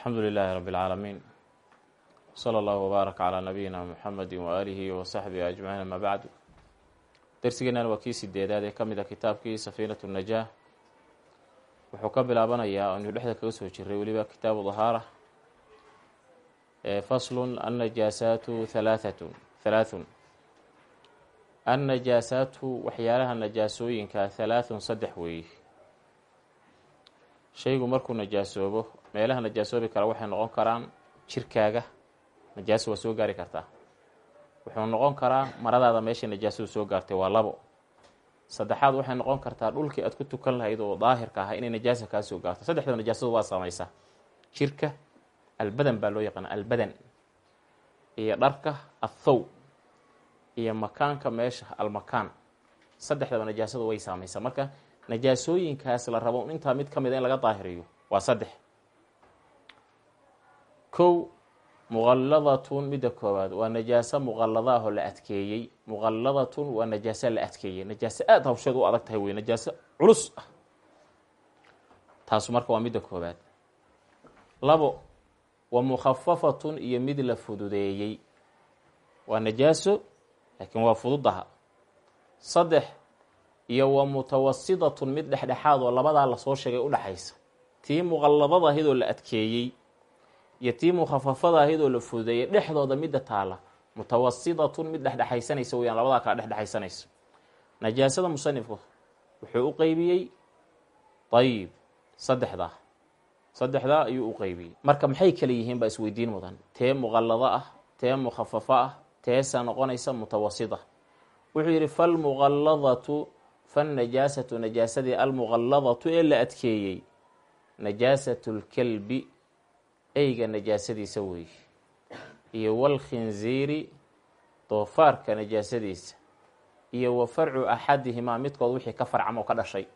alxamdu lilaahi rabi اlcaalamiin slى allahu wbaarak calaa nabiyina muxamedi waaalihi wasaxbihi ajmaciin ama bacdu dersigeennan waa kii sideedaad ee ka mid a kitaabkii safiinatu najaah wuxuu ka bilaabanayaa aynu dhexda kaga soo jiray weliba kitaabu dahaara faslun annajaasaatu halaaatun halaathun annajaasaatu waxyaalaha najaasooyinka halaathun saddex weeye shaygu markuu najaasoobo meelaha najaasoobi kara waxay noqon karaan jirkaaga. Najaaso waa soo gaari kartaa. Wuxuu noqon karaa maradaada meesha najaasadu soo gaartay waa labo. Saddexaad waxay noqon kartaa dhulkii aad ku tukan lahayd oo daahirka ahaa inay najaasa kaa soo gaarto. Saddexdaba najaasadu waa saamaysaa jirka albadan baa loo yaqaana albadan. Iyo dharka athow iyo makaanka meesha almakaan. Saddexdaba najaasadu way saamaysaa marka najaasooyinkaas la rabo intaa mid ka mid a in laga daahiriyo waa saddex. Kow muqalladatun midda koowaad waa najaaso muqallada ah la adkeeyey. Muqalladatun waa najaaso la adkeeyey. Najaaso aada hawsheed u adag tahay wey najaaso culus ah. Taasu marka waa midda koowaad. Labo wa mukhafafatun iyo mid la fududeeyey. Waa najaaso laakiin waa fududaha. Saddex iyo wa mutawasidatun mid dhexdhexaad oo labadaa la soo sheegay udhexaysa tii muqalladada ahidoo la adkeeyey iyo tii mukhafafada ahidoo la fududeeyey dhexdooda midda taala mutawasidatun mid dhexdhexaysanaysa weyaan labadaa kala dhexdhexaysanaysa. Najaasada musanifku wuxuu u qeybiyey ayib saddexdaa saddexdaa ayuu u qeybiyey marka maxay kala yihiin baa isweydiin mudan. Tee muqallado ah tee mukhafafo ah teesa noqonaysa mutawasita wuxuu yidhi falmuqalladatu fannajaasatu najaasadii almuqalladatu ee la adkeeyey najaasatu lkelbi eyga najaasadiisa weeye iyo walkhinziiri doofaarka najaasadiisa iyo wa farcu axadihimaa midkood wixii ka farcamo ka dhashay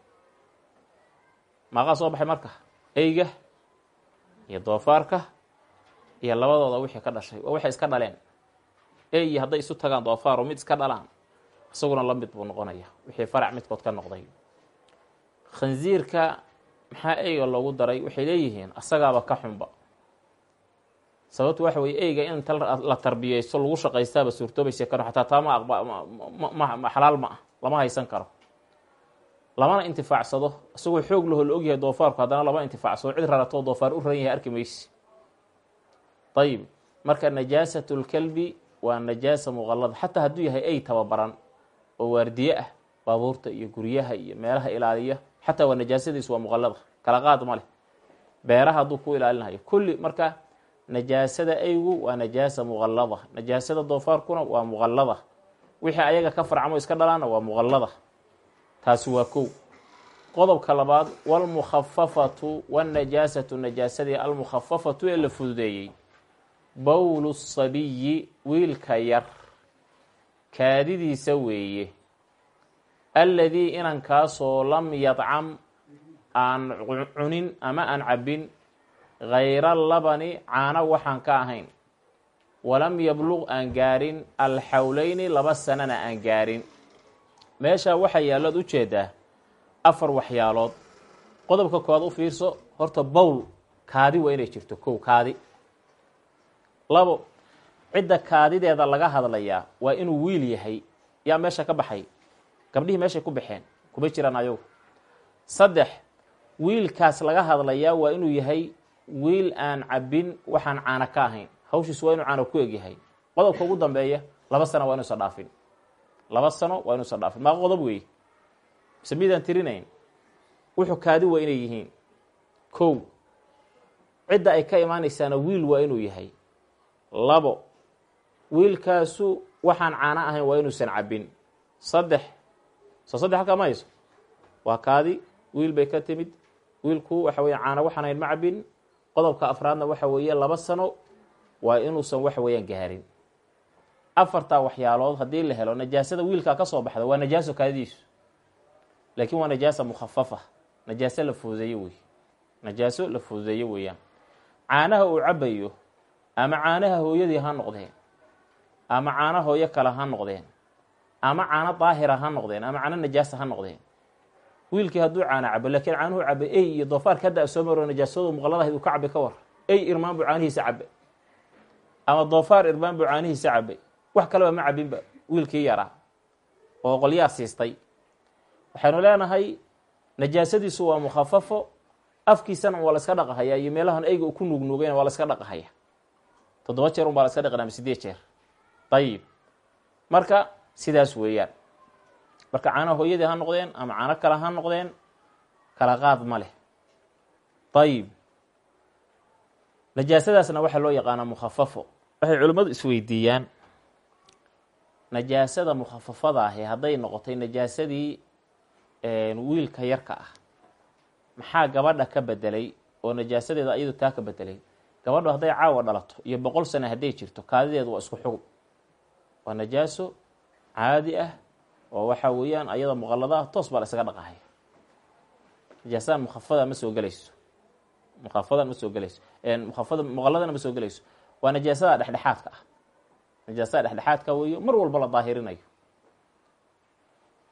maaqaa soo baxay marka eyga iyo doofaarka iyo labadooda wixii ka dhashay waa waxay iska dhaleen eyi hadday isu tagaan doofaaro mid iska dhalaan isaguna la mid buu noqonaya. Wixii farac midkood ka noqday. Khansiirka maxaa eyga loogu daray? Waxay leeyihiin asagaaba ka xunba. Sababtu waxa weye eyga in la tarbiyeysto lagu shaqaystaaba suurtoobaysa karo xataa taa ma xalaal ma ah lama haysan karo. Lamana intifaacsado isagoo xoog laho la ogyahay doofaarku haddana lama intifaacsado cid raratoo doofaar u ran yahay arki maysi ayib marka najaasatu lkalbi waa najaasa muqallada xataa hadduu yahay ey tababaran oo waardiye ah baabuurta iyo guryaha iyo meelaha ilaaliya. Xataa waa najaasadiisu waa muqallada kala qaad ma leh. Beeraha hadduu ku ilaalinayo. Kulli marka najaasada eygu waa najaasa muqallada najaasada doofaarkuna waa muqallada wixii ayaga ka farcamo iska dhalaana waa muqallada taasi waa kow. Qodobka labaad walmukhafafatu wanajaasatu najaasadii almukhafafatu ee la fududeeyey. Bowlu sabiyi wiilka yar kaadidiisa weeye. Alladii inankaasoo lam yadcam aan cunin ama aan cabbin hayra labani caano waxaan ka ahayn. Walam yabluq aan gaarin alxawleyni laba sanana aan gaarin. Meesha waxaa yaallood u jeedaa afar waxyaalood. Qodobka koowaad u fiirso horta bowl kaadi waa inay jirto kow kaadi. Labo cidda kaadideeda laga hadlayaa waa inuu wiil yahay yaa meesha ka baxay? Gabdhihii meeshay ku baxeen? Kuma jiraan ayagu. Saddex wiilkaas laga hadlayaa waa inuu yahay wiil aan cabbin waxaan caano ka ahayn. Hawshiisu waa inuu caano ku egyahay qodobka ugu dambeeya laba sano waa inuusan dhaafin. Laba sano waa inuusan dhaafin. Maa qodob weeye mise midaan tirinayn wuxuu kaadi waa inay yihiin. Kow cidda ay ka imaanaysaana wiil waa inuu yahay. Labo wiilkaasu waxaan caano ahayn waa inuusan cabbin. Saddex. Soo saddex halkaa ma hayso? Waa kaadi wiil bay ka timid. Wiilku waxa weya caano waxaan ma cabbin. Qodobka afraadna waxa weeye laba sano. Waa inuusan waxa weeyaan gaarin. Afartaa waxyaalood haddii la helo najaasada wiilkaa ka soo baxda waa najaaso kaadidiisu. Laakiin waa najaasa mukhafafa. Najaaso la fududeeyo wey. Najaaso la fududeeyo weeyaan. Caanaha uu cabayo ama caanaha hooyadii ha noqdeen ama caano hooyo kale ha noqdeen. Ama caano daahira ha noqdeen. Ama caano najaasa ha noqdeen. Wiilkii hadduu caano cabo laakiin caanuhu caba ey iyo doofaarka hadda soo maro najaasado muqalladahayd uu ka cabi ka war. Ey irmaan buu caanihiisa cabay ama doofaar irmaan buu caanihiisa cabay wax kaleba ma cabinba wiilkii yaraa oo qolyaa siistay. Waxaynu leenahay najaasadiisu waa mukhafafo afkiisana waa la iska dhaqahaya iyo meelahan eyga ku nuugnuugayna waa la dhaqahaya toddoba jeer un baa la iska ama sideed jeer ayib marka sidaas weeyaan. Marka caanaha hooyadii ha noqdeen ama caano kale ha noqdeen kala qaad ma leh. Ayib najaasadaasna waxaa loo yaqaanaa mukhafafo waxay culimmadu isweydiiyaan. Najaasada mukhafafada ahi hadday noqotay najaasadii wiilka yarka ah. Maxaa gabadha ka bedelay oo najaasadeeda ayadu taa ka bedelay? Gabadhu hadday caawa dhalato iyo boqol sane hadday jirto kaadideedu waa isku xugub waa najaaso caadi ah oo waxa weeyaan ayada muqallada ah toos baa la isaga dhaqahaya najaasada mukhafada ma soo gelayso mukafadan ma soo gelayso mukafada muqalladana ma soo gelayso waa najaasada dhexdhexaadka ah. Najaasada dhexdhexaadka weeyo mar walba la daahirinayo.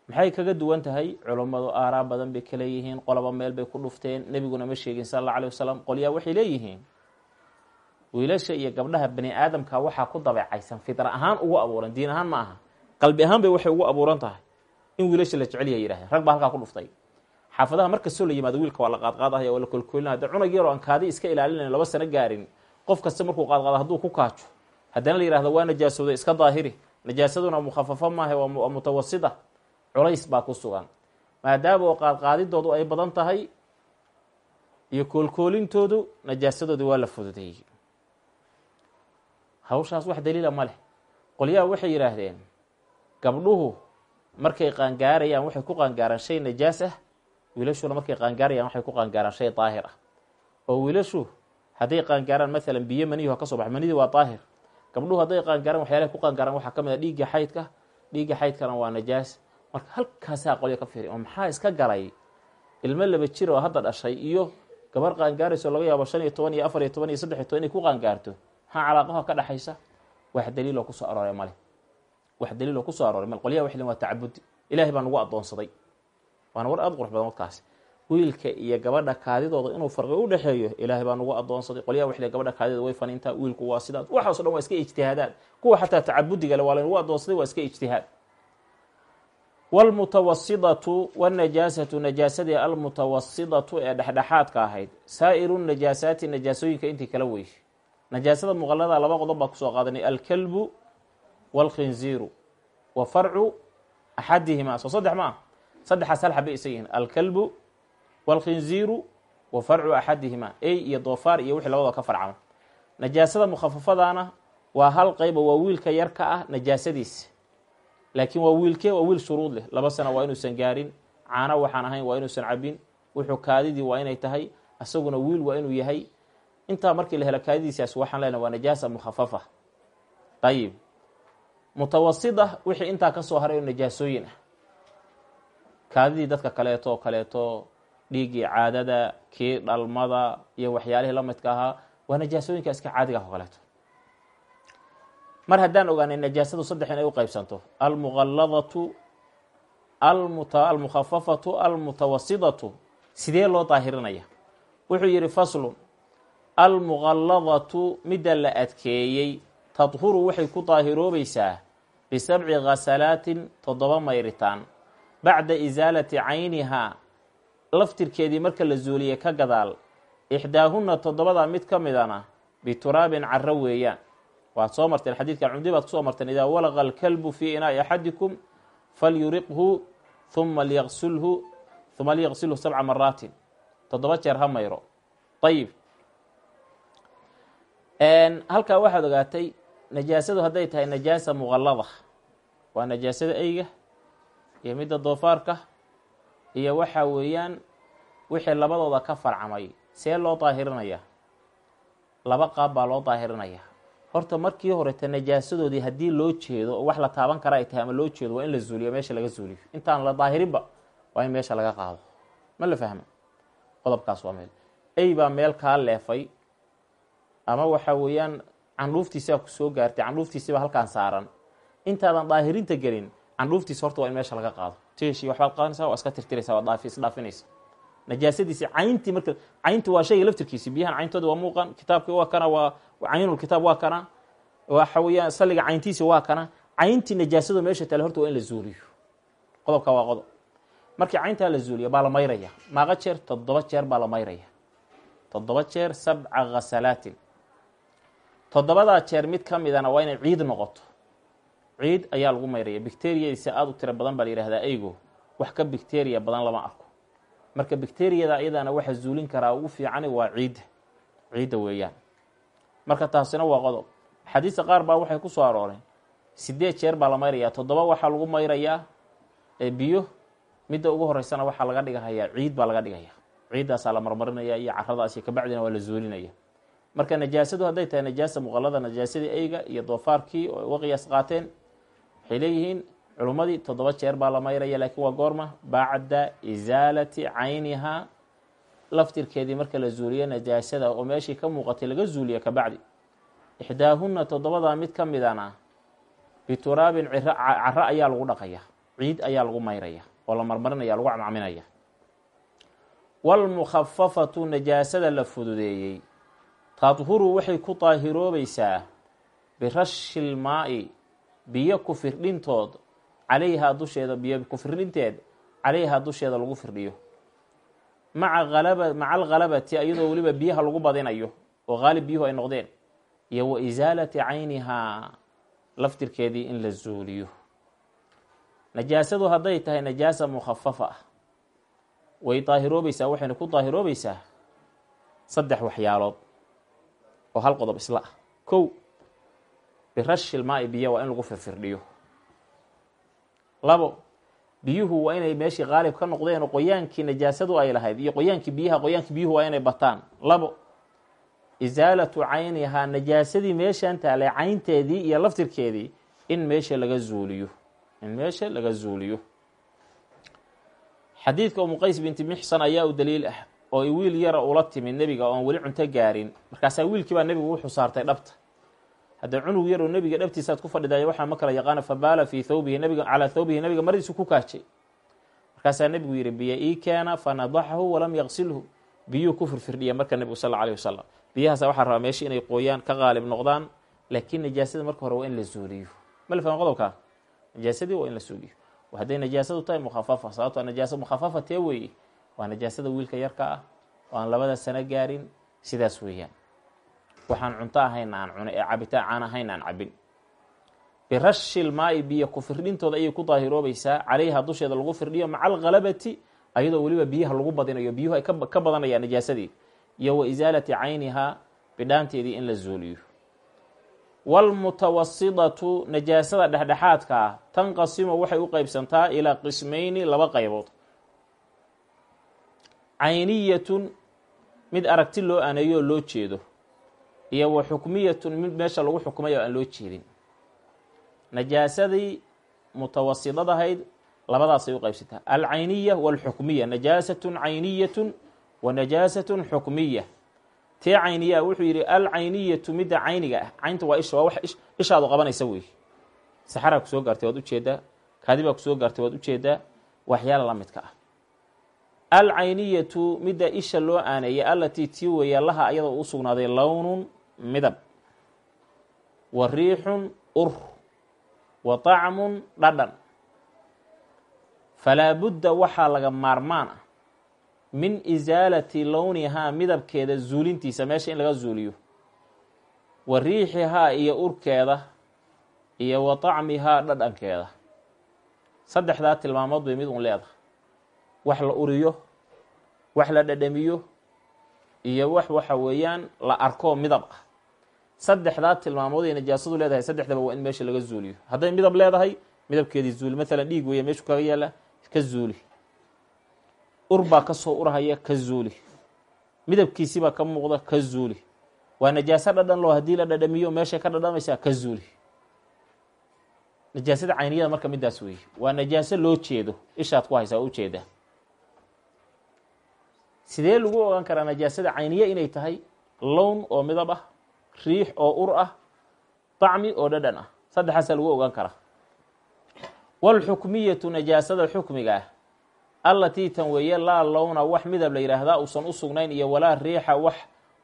Maxay kaga duwan tahay? Culummadu aaraa badan bay ka leeyihiin qolaba meel bay ku dhufteen. Nebiguna ma sheegin sala alla alay wasalam qolyaa waxay leeyihiin wiilasha iyo gabdhaha bani aadamka waxaa ku dabeecaysan fitra ahaan ugu abuuran diin ahaan ma aha. Qalbi ahaan bay waxay ugu abuuran tahay in wiilasha la jecel yaha yidhahdeen rag baa halkaa ku dhuftay. Xaafadaha markastoo la yimaado wiilka waa la qaadqaadahaya waa la kolkolinaya de cunag yaroo aan kaadi iska ilaalinayn laba sano gaarin qof kasta markuu qaadqaado hadduu ku kaajo haddana la yihahdo waa najaasooday iska daahiri. Najaasaduna mukhafafo maaha waa mutawasida. Culays baa ku sugan. Maadaama oo qaadqaadidoodu ay badan tahay iyo koolkoolintoodu najaasadooda waa la fududeeyey hawshaas wax daliila ma leh. Qolyaha waxay yidhaahdeen gabdhuhu markay qaangaarayaan waxay ku qaangaaraan shay najaas ah wiilashuna markay qaangaarayaan waxay ku qaangaaraan shay daahir ah. Oo wiilashu hadday qaangaaraan maalan biyo maniyaho ka soo baxa manidii waa daahir. Gabdhuhu hadday qaangaaraan waxyaalahay ku qaangaaraan waxaa ka mid a dhiigga xaydka dhiigga xaydkana waa najaas marka halkaasaa qolya ka fiiri oo maxaa iska galay? Ilmo laba jir oo hadda dhashay iyo gabar qaangaarayso laga yaabo shan iyo toban iyo afar iyo toban iyo saddex iyo toban inay ku qaangaarto maxaa calaaqaha ka dhexaysa wax daliiloo ku soo arooray male wax daliiloo ku soo arooray male qolyaha waxay waa tacabudi. Ilaahay baa nagu addoonsaday. Waana war aada qurux badan wadkaas wiilka iyo gabadha kaadidooda inuu farqi u dhexeeyo ilaahay baa nagu addoonsaday. Qolyaha waxay gabadha kaadidooda way faniintaa wiilku waa sidaas waxaaso dhan waa iska ijtihaadaan kuwa xataa tacabudiga le waa laynagu addoonsaday waa iska ijtihaad. Wاlmutawasidatu wاnajaasatu najaasadii almutawasidatu ee dhexdhexaadka ahayd. Saa'iru najaasaati najaasooyinka intii kala weysh najaasada muqalada laba qodob baa ku soo qaadanay. Alkalbu wاlkhinziiru wa farcu axadihimaa. Soo saddex ma ah saddexaas hal xabay isa yihiin. Alkalbu wاlkhinziiru wa farcu axadihimaa. Ey iyo doofaar iyo wixii labadoo ka farcama. Najaasada mukhafafadaana waa hal qayba waa wiilka yarka ah najaasadiisa laakiin waa wiilkee waa wiil shuruud leh. Laba sana waa inuusan gaarin caano waxaan ahayn waa inuusan cabin wuxuu kaadidii waa inay tahay isaguna wiil waa inuu yahay intaa markii la helo kaadidiisaas waxaan leenahay waa najaasa mukhafafa ayib mutawasida wixii intaa ka soo haray oo najaasooyin ah. Kaadidii dadka kaleeto oo kaleeto dhiiggii caadada kii dhalmada iyo waxyaalihii la midka ahaa waa najaasooyinka iska caadiga ah oo kaleeto. Mar haddaan ogaanay najaasadu saddex in ay u qeybsanto almuqalladatu almukhafafatu almutawasidatu sidee loo daahirinaya wuxuu yidhi faslun almuqalladatu midda la adkeeyey tadhuru waxay ku daahiroobaysaa bisabci ghasalaatin toddoba mayritaan. Bacda isaalati caynihaa laftirkeedii marka la zuuliyey ka gadaal ixdaahunna toddobada mid ka midana bituraabin carro weeyaan. Waad soo marteen xadiidkan cumdi baad ku soo marteen idaa walaqa alkalbu fii inaa'i axadikum falyuriqhu uma liyaqsulhu uma liyaqsilhu sabca maraatin toddoba jeer ha mayro. Ayib halkaa waxaad ogaatay najaasadu hadday tahay najaasa muqallada waa najaasada eyga iyo midda doofaarka iyo waxa weeyaan wixii labadooda ka farcamay. See loo daahirinaya laba qaab baa loo daahirinaya horta markii horeta najaasadoodii haddii loo jeedo oo wax la taaban kara ay tahay ama loo jeedo waa in la zuuliyo meesha laga zuuliyo. Intaan la daahirinba waa in meesha laga qaado. Ma la fahma qodobkaas waa meel. Ey baa meel kaa leefay ama waxa weeyaan candhuuftiisaa ku soo gaartay candhuuftiisiba halkaan saaran. Intaadan daahirinta gelin candhuuftiisa horta waa in meesha laga qaado. Teeshii waxbaad qaadanaysaa waa iska tirtiraysaa waa dhaafi isdhaafinaysa najaasadiisi cayntii marka caynti waa shayga laftirkiisi biyahan cayntooda waa muuqan kitaabki waa kana waa caynulkitaab waa kana. Waxa weeyaan salliga cayntiisi waa kana. Cayntii najaasadu meesha taale horta waa in la zuuliyo qodobka waa qodob. Markii cayntaa la zuuliyo baa la mayraya. Maaqa jeer toddoba jeer baa la mayraya. Toddoba jeer sabca khasalaatin toddobadaa jeer mid ka midana waa inay ciid noqoto. Ciid ayaa lagu mayraya. Bicteriyadiisa aada u tiro badan baa la yihahdaa eygo. Wax ka bicteriya badan lama arko. Marka bicteriyada iyadana waxa zuulin karaa ugu fiicani waa ciidda ciidda weeyaan. Marka taasina waa qodob. Axaadiista qaar baa waxay ku soo arooreen sideed jeer baa la mayrayaa toddoba waxaa lagu mayrayaa biyo. Midda ugu horeysana waxaa laga dhigahayaa. Ciid baa laga dhigaya ciiddaasaa la marmarinaya iyo caradaas iyo kabacdina waa la zuulinaya marka najaasadu hadday tahay najaasa muqalada najaasadii eyga iyo doofaarkii oo uga qiyaas qaateen waxay leeyihiin culummadii toddoba jeer baa la mayraya laakiin waa goorma bacda isaalati caynihaa laftirkeedii marka la zuuliyo najaasada oo meeshii ka muuqatay laga zuuliyo kabacdi ixdaahunna toddobadaa mid ka midana bituraabin caro ayaa lagu dhaqaya ciid ayaa lagu mayraya oo la marmarinaya lagu camcaminaya walmukhafafatu najaasada la fududeeyey tadhuru waxay ku daahiroobaysaa birashi lmaa'i biyo ku firdhintood calayhaa dusheeda biyo ku firdhinteed calayhaa dusheeda lagu firdhiyo. Maca alaba maca alghalabati iyadoo weliba biyaha lagu badinayo oo qaalib biyuhu ay noqdeen iyo wa isaalati caynihaa laftirkeedii in la zuuliyo. Najaasadu hadday tahay najaasa mukhafafa ah. Way daahiroobaysaa waxayna ku daahiroobaysaa saddex waxyaalood oo hal qodob isla ah. Kow birashi lmaa'i biyo waa in lagu firfirdhiyo labo biyuhu waa inay meeshii qaalib ka noqdeen oo qoyaankii najaasadu ay lahayd iyo qoyaankii biyaha qoyaankii biyuhu waa inay bataan. Labo isaalatu caynihaa najaasadii meeshan taale caynteedii iyo laftirkeedii in meesha laga zuuliyo. In meesha laga zuuliyo. Xadiidka umu qays binti mixsan ayaa u daliil ah oo wiil yara ula timi nebiga oon weli cunto gaarin. Markaasaa wiilkii nebigu wuxuu saartay dhabta. Haddee cunug yaroo nebiga dhabtiisaad ku fadhiday waxaa ma kala yaqaana fabaala fii thawbihi nabiga calaa thawbihi nabiga maradiisu ku kaajay. Markaasaa nebigu yihi biyo ii keena fanadaxahu walam yaqsilhu biyuu ku firfirdhiya marka nebigu sal allahu wasalam biyahaasa waxaa rabaa meesha inay qooyaan ka qaalib noqdaan laakiin najaasada marka hore waa in la zuuliyo ma la fahma qodobkaa najaasadii waa in la suuliyo. Hadday najaasadu tahay mukhafafa sababtoo najaasa mukhafafa tee weeye waa najaasada wiilka yarka ah oo aan labada sano gaarin sidaas weeyaan. Waxaan cunto ahayn aan cunay ee cabitaan caan ahayn aan cabin birashi lmaa'i biyo ku firdhintooda ayay ku daahiroobaysaa calayha dusheeda lagu firdhiyo maca alghalabati ayadoo weliba biyaha lagu badinayo. Biyuhu ay ka badanayaan najaasadii. Iyo wa isaalati caynihaa bidhaanteedii in la zuuliyo waalmutawasidatu najaasada dhexdhexaadka ah tanqasimu waxay u qeybsantaa ilaa qismayni laba qaybood cayniyatun mid aragti loo aneeyo oo loo jeedo iyo wa xukmiyatun mid meesha lagu xukumay oo aan loo jeedin. Najaasadii mutawasidadahayd labadaasay u qeybsantaa alcayniya waalxukmiya najaasatun cayniyatun wa najaasatun xukmiya tee cayniyaa wuxuu yidhi alcayniyatu midda cayniga ah. Caynta waa isha waa wax ishaadu qabanaysa wey. Saxaraa ku soo gaartay waad u jeedaa kaadibaa ku soo gaartay waad u jeedaa waxyaala la midka ah alcayniyatu midda isha loo aaneeyay allatii tii weeya laha ayadoo u sugnaaday lownun midab. Wa riixun ur. Wa طacmun dhadhan. Falaa budda waxaa laga maarmaan ah min isaalati lownihaa midabkeeda zuulintiisa meesha in laga zuuliyo. Wa riixihaa iyo urkeeda iyo wa طacmihaa dhadhankeeda. Saddexdaa tilmaamood bay mid un leedahay wax la uriyo wax la dhadhamiyo iyo wax waxa weeyaan la arko midab ah. Saddexdaa tilmaamood ay najaasadu leedahay saddexdaba waa in meesha laga zuuliyo. Hadday midab leedahay midabkeedii zuuli. Maalan dhiig weeye meeshu kaga yaalla ka zuuli. Ur baa ka soo urahaya ka zuuli. Midabkiisibaa ka muuqda ka zuuli. Waa najaaso dhadhan loo haddii la dhadhamiyo meeshay ka dhadhamaysaa ka zuuli. Najaasada cayniyada marka midaas weeye. Waa najaaso loo jeedo. Ishaad ku haysaa ujeeda sidee lagu ogaan karaa najaasada cayniye inay tahay lown oo midab ah riix oo ur ah طacmi oo dhadhan ah? Saddexaasaa lagu ogaan karaa. Wاlxukmiyatu najaasada xukmiga ah allatii tan weeye laa lowna wax midab la yidhaahdaa uusan u sugnayn iyo walaa riixa wax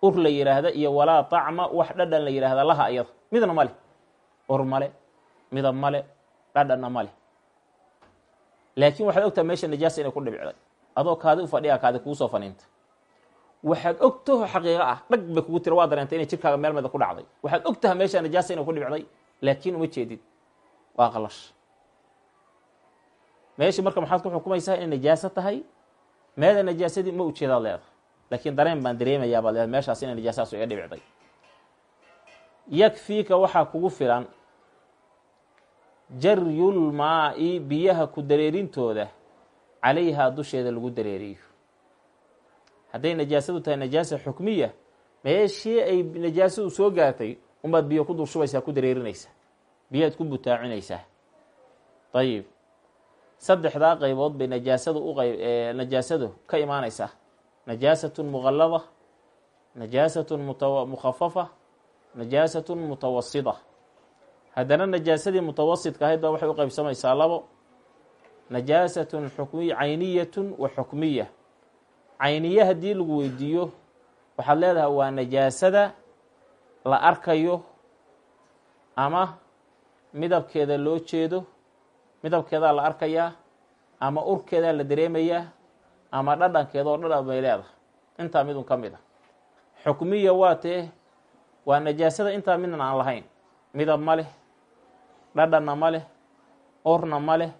ur la yidhaahda iyo walaa tacma wax dhadhan la yidhaahda laha ayada midna male ur male midab male dhadhanna male laakiin waxaad ogtaha meesha najaasa inay ku dhibicday adoo kaadi u fadhiya kaadi kugu soo faniinta. Waxaad ogtaho xaqiiqo ah dhag bay kugu tira waa dareentay inay jirkaaga meel meda ku dhacday. Waxaad ogtaha meesha najaasa inay ku dhibicday laakiin uma jeedid waa qalash. Meeshii marka maxaad ku xukumaysaa inay najaaso tahay meeda najaasadii ma ujeedaad leedahay laakiin dareen baan dareemayaa baad leedahay meeshaas inay najaasaas iga dhibicday yakfiika waxaa kugu filan jaryulmaa-i biyaha ku dareerintooda calayhaa dusheeda lagu dareeriyo hadday najaasadu tahay najaasa xukmiya meeshii ay najaasadu soo gaartay unbaad biyo ku dulshubaysaa ku dareerinaysaa biyaad ku butaacinaysaa. Ayib saddexdaa qaybood bay najaasadu uqayb najaasadu ka imaanaysaa. Najaasatun muqallada najaasatun mukhafafa najaasatun mutawasida haddana najaasadii mutawasidka ahayd baa waxay u qaybsamaysaa labo najaasatun xukmiy cayniyatun wa xukmiya. Cayniye haddii lagu weydiiyo waxaad leedahay waa najaasada la arkayo ama midabkeeda loo jeedo midabkeedaa la arkayaa ama urkeedaa la dareemayaa ama dhadhankeeda oo dhadhan bay leedahay. Intaa midun ka mid a xukmiya waa tee waa najaasada intaa midnan aan lahayn. Midab ma leh dhadhanna ma leh orna ma leh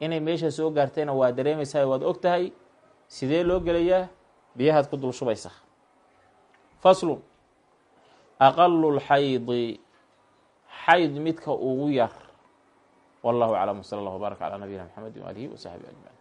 inay meesha soo gaartayna waa dareemaysaa waad og tahay sidee loo gelayaa? Biyahaad ku dul shubaysaa faslun aqalu lxaydi xayd midka ugu yar. Wallahu aclam wsala allah wbaarak calaa nabiyina mxamedi waalihi wasaxbi ajmaciin